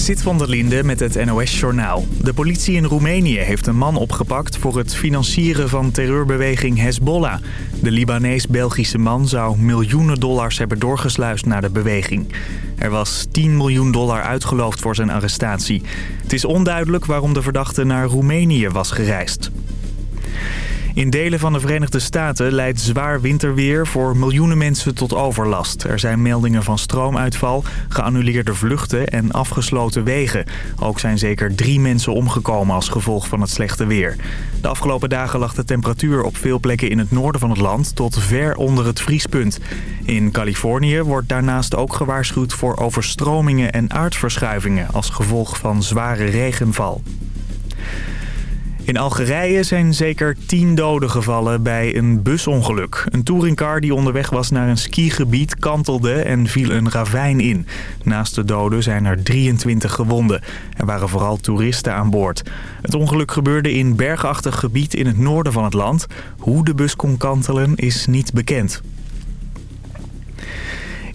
Zit van der Linde met het NOS-journaal. De politie in Roemenië heeft een man opgepakt voor het financieren van terreurbeweging Hezbollah. De Libanees-Belgische man zou miljoenen dollars hebben doorgesluist naar de beweging. Er was 10 miljoen dollar uitgeloofd voor zijn arrestatie. Het is onduidelijk waarom de verdachte naar Roemenië was gereisd. In delen van de Verenigde Staten leidt zwaar winterweer voor miljoenen mensen tot overlast. Er zijn meldingen van stroomuitval, geannuleerde vluchten en afgesloten wegen. Ook zijn zeker drie mensen omgekomen als gevolg van het slechte weer. De afgelopen dagen lag de temperatuur op veel plekken in het noorden van het land tot ver onder het vriespunt. In Californië wordt daarnaast ook gewaarschuwd voor overstromingen en aardverschuivingen als gevolg van zware regenval. In Algerije zijn zeker tien doden gevallen bij een busongeluk. Een touringcar die onderweg was naar een skigebied kantelde en viel een ravijn in. Naast de doden zijn er 23 gewonden. Er waren vooral toeristen aan boord. Het ongeluk gebeurde in bergachtig gebied in het noorden van het land. Hoe de bus kon kantelen is niet bekend.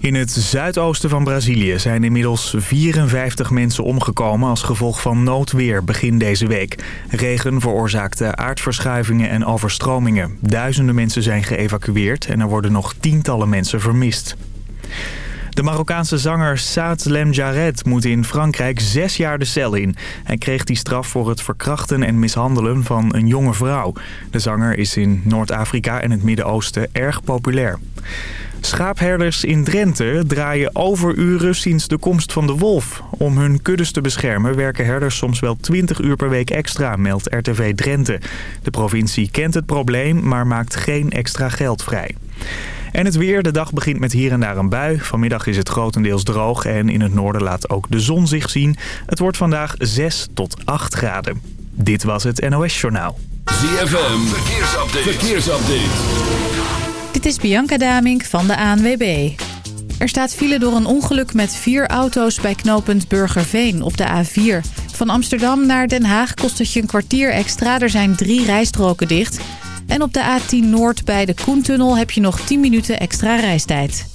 In het zuidoosten van Brazilië zijn inmiddels 54 mensen omgekomen als gevolg van noodweer begin deze week. Regen veroorzaakte aardverschuivingen en overstromingen. Duizenden mensen zijn geëvacueerd en er worden nog tientallen mensen vermist. De Marokkaanse zanger Saad Lemjared moet in Frankrijk zes jaar de cel in. Hij kreeg die straf voor het verkrachten en mishandelen van een jonge vrouw. De zanger is in Noord-Afrika en het Midden-Oosten erg populair. Schaapherders in Drenthe draaien overuren sinds de komst van de wolf. Om hun kuddes te beschermen werken herders soms wel 20 uur per week extra, meldt RTV Drenthe. De provincie kent het probleem, maar maakt geen extra geld vrij. En het weer. De dag begint met hier en daar een bui. Vanmiddag is het grotendeels droog en in het noorden laat ook de zon zich zien. Het wordt vandaag 6 tot 8 graden. Dit was het NOS Journaal. ZFM. Verkeersupdate. Verkeersupdate. Dit is Bianca Damink van de ANWB. Er staat file door een ongeluk met vier auto's bij knooppunt Burgerveen op de A4. Van Amsterdam naar Den Haag kost het je een kwartier extra. Er zijn drie rijstroken dicht. En op de A10 Noord bij de Koentunnel heb je nog 10 minuten extra reistijd.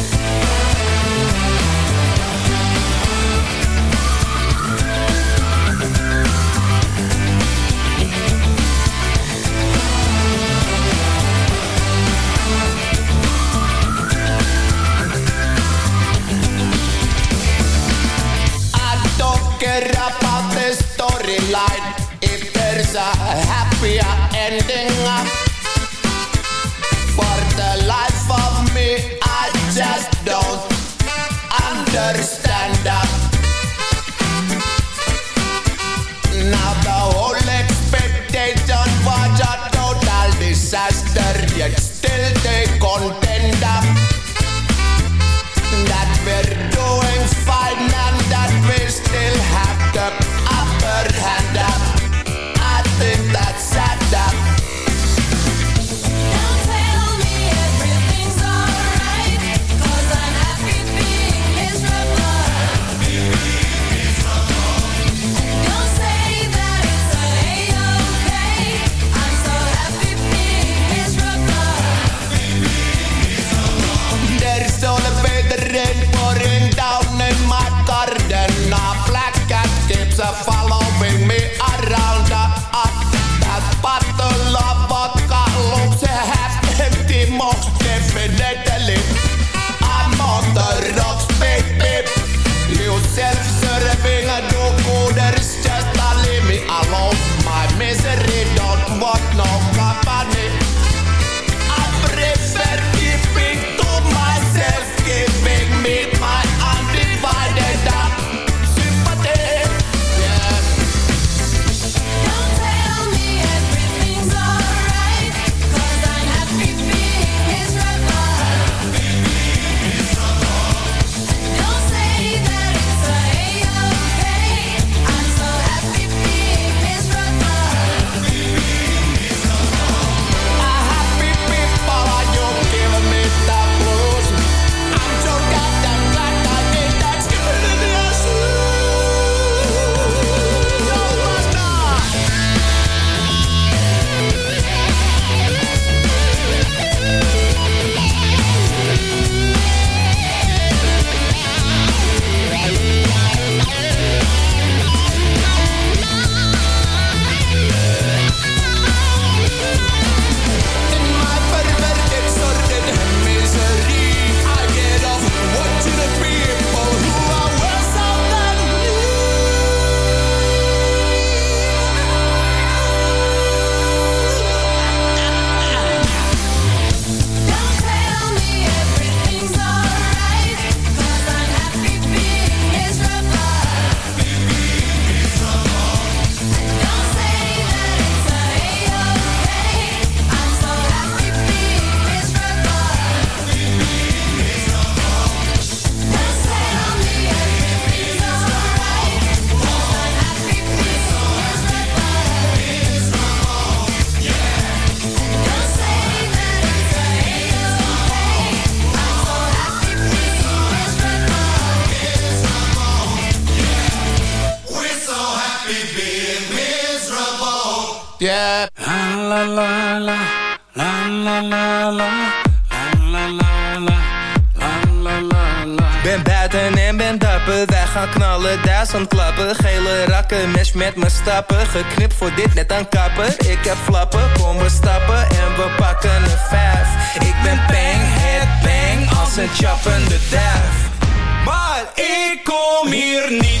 Storyline if there's a happier ending. For the life of me, I just don't understand that. Now the whole expectation was a total disaster, yet still they contend klappen Gele rakken, mes met mijn stappen. Geknipt voor dit, net aan kappen. Ik heb flappen, kom we stappen En we pakken een vijf. Ik ben bang, het bang Als een chappende duif Maar ik kom hier niet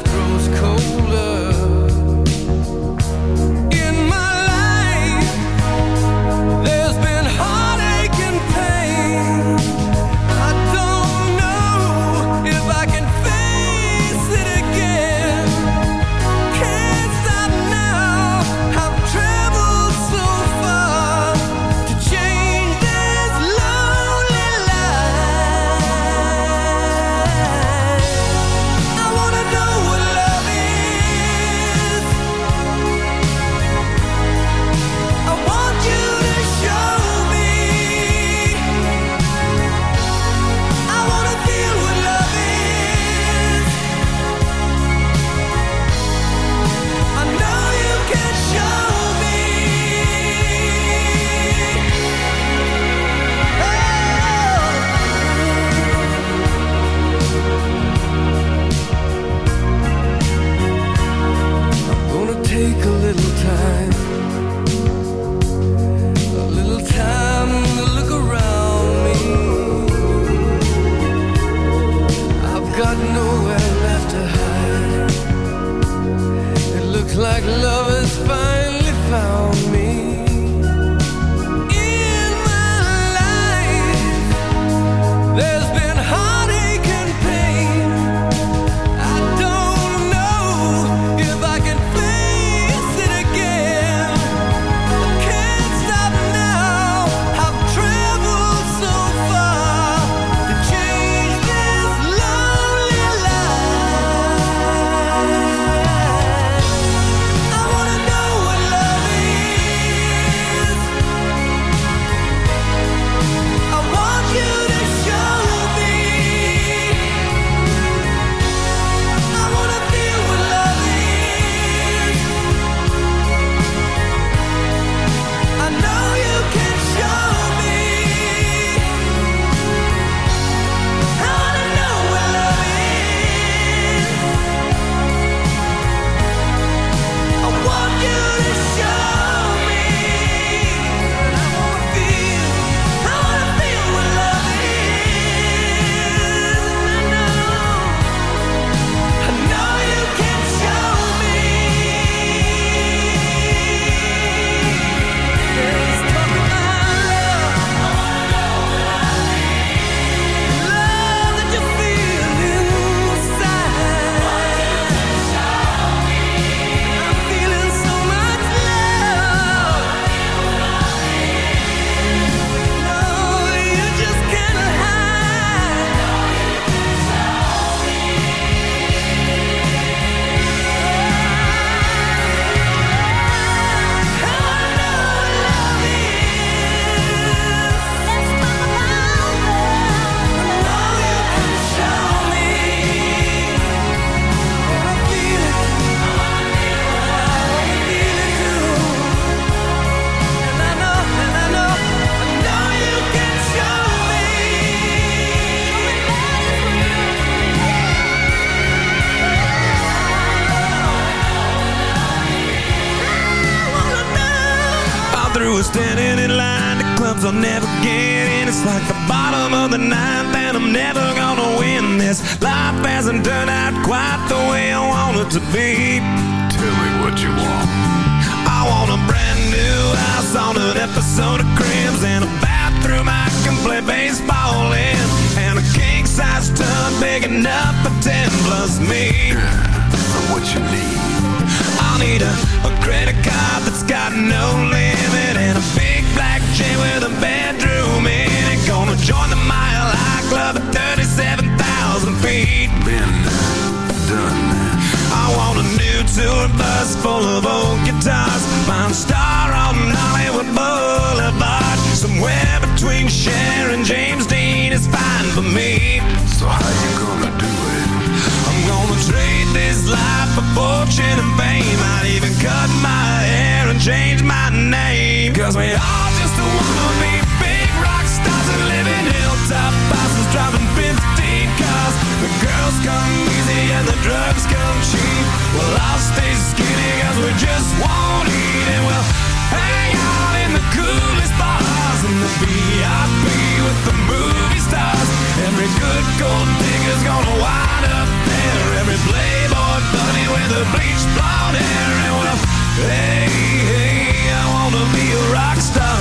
with bleached blonde hair And well, hey, hey, I wanna be a rock star.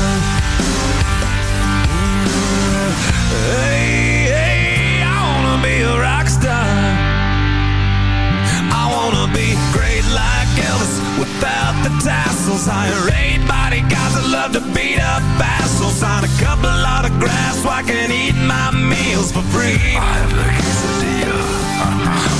Hey, hey, I wanna be a rock star. I wanna be great like Elvis without the tassels. Hire eight bodyguards that love to beat up assholes. Sign a couple autographs so I can eat my meals for free. I have the quesadilla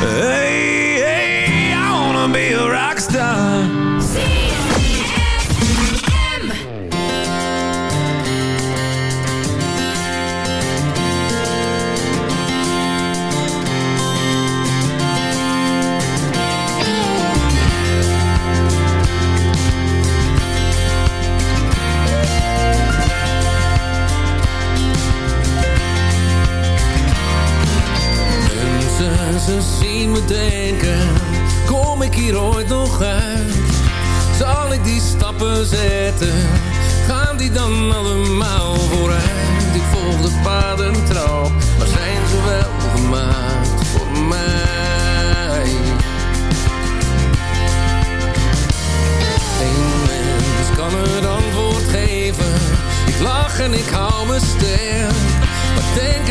哎。Me denken, kom ik hier ooit nog uit? Zal ik die stappen zetten, gaan die dan allemaal vooruit? Ik volg de paden trouw, maar zijn ze wel gemaakt voor mij? Eén mens kan het antwoord geven, ik lach en ik hou me sterk. Maar denk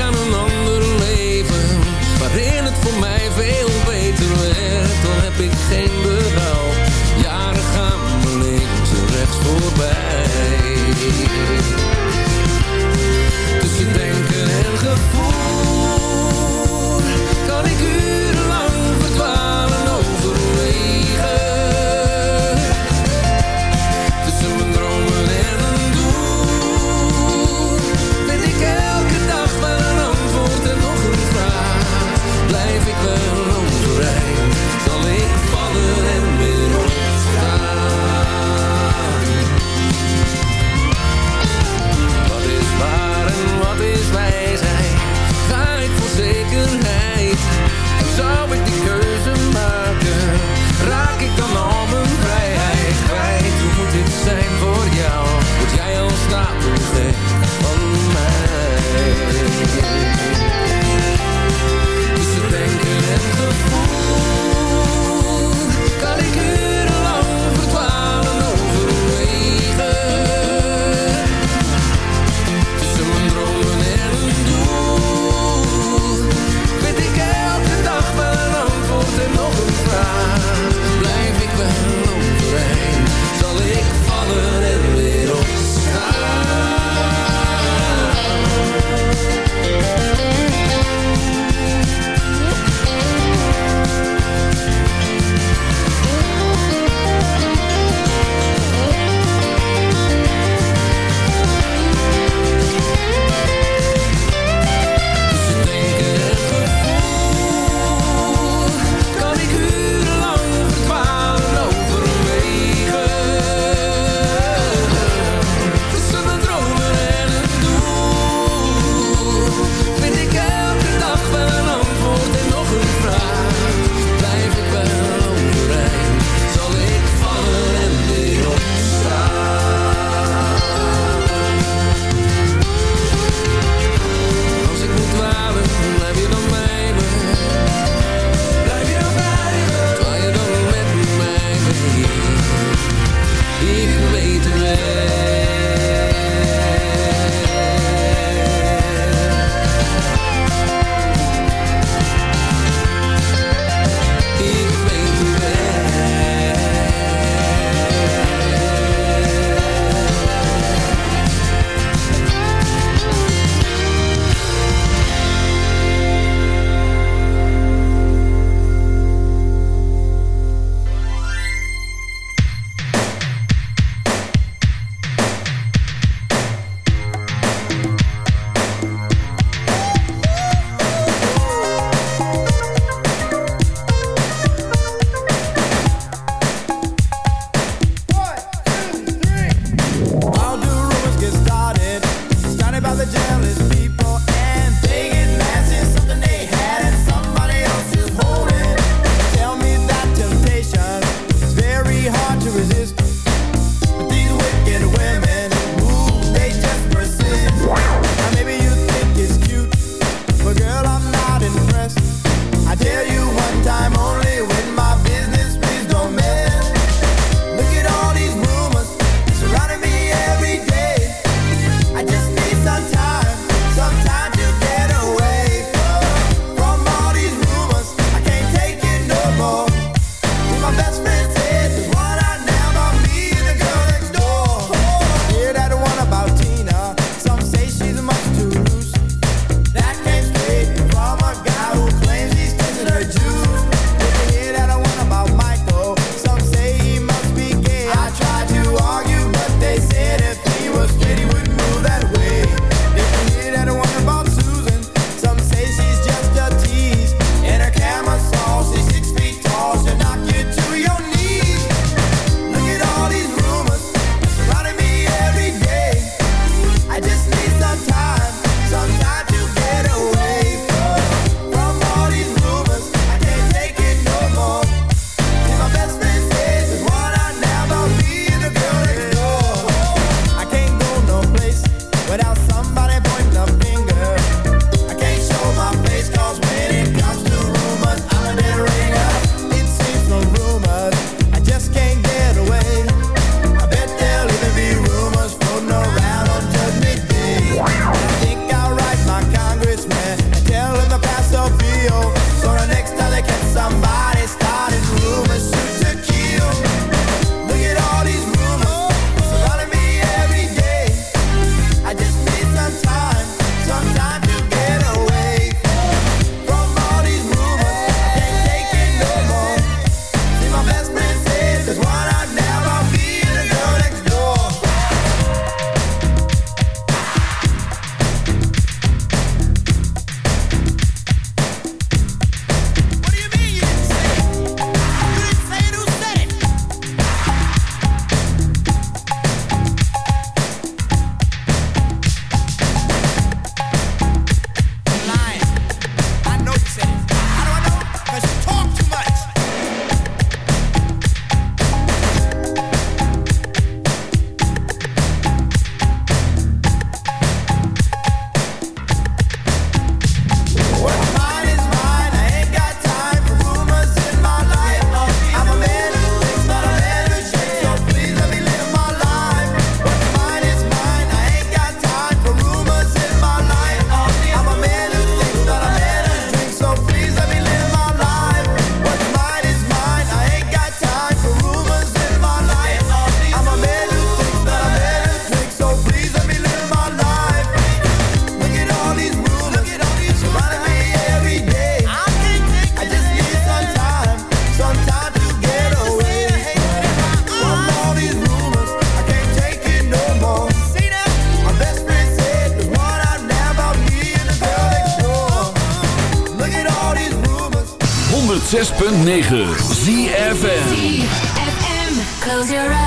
ZFM. Close your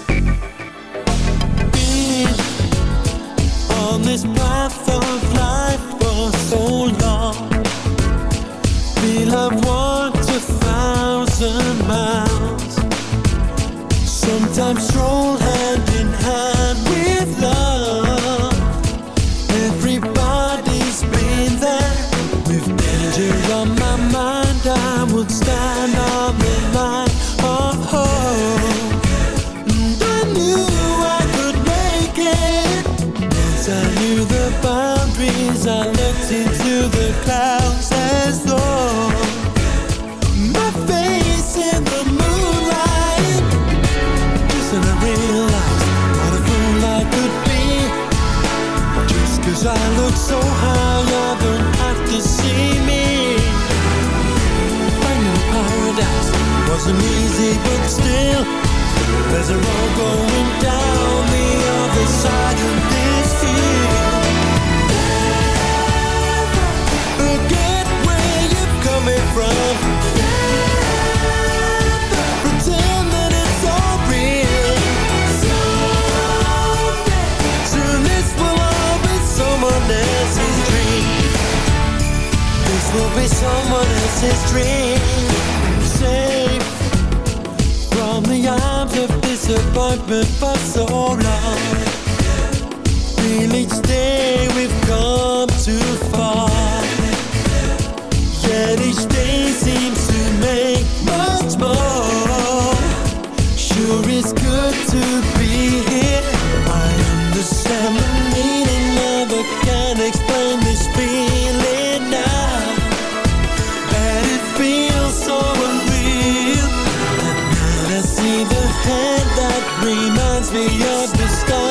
someone else's dream. Safe from the arms of disappointment for so long. Feel each day we've come too far. Yet each day seems to make much more. Sure it's good to be here. I understand. the hand that reminds me of the stars.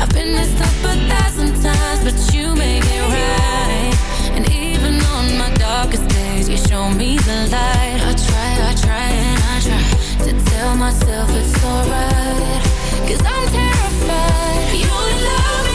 I've been messed up a thousand times But you make it right. And even on my darkest days You show me the light. I try, I try and I try To tell myself it's alright. I'm terrified. Your love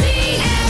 ZFM